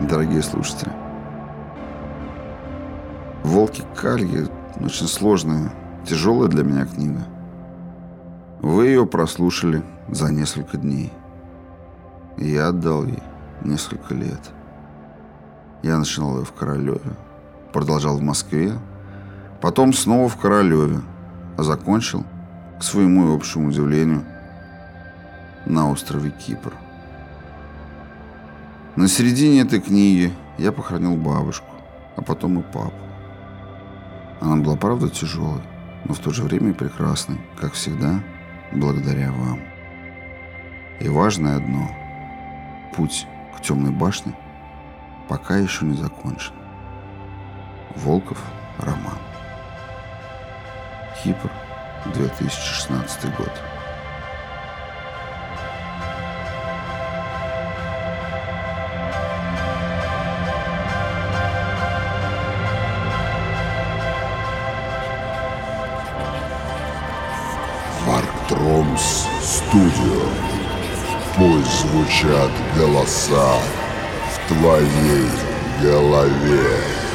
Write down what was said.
дорогие слушатели. «Волки Кальи» — очень сложная, тяжелая для меня книга. Вы ее прослушали за несколько дней. я отдал ей несколько лет. Я начинал ее в Королеве, продолжал в Москве, потом снова в Королеве, а закончил, к своему и общему удивлению, на острове Кипр. На середине этой книги я похоронил бабушку, а потом и папу. Она была, правда, тяжелой, но в то же время и прекрасной, как всегда, благодаря вам. И важное одно – путь к темной башне пока еще не закончен. Волков Роман. Кипр, 2016 год. Тромс Студио. Пусть звучат голоса в твоей голове.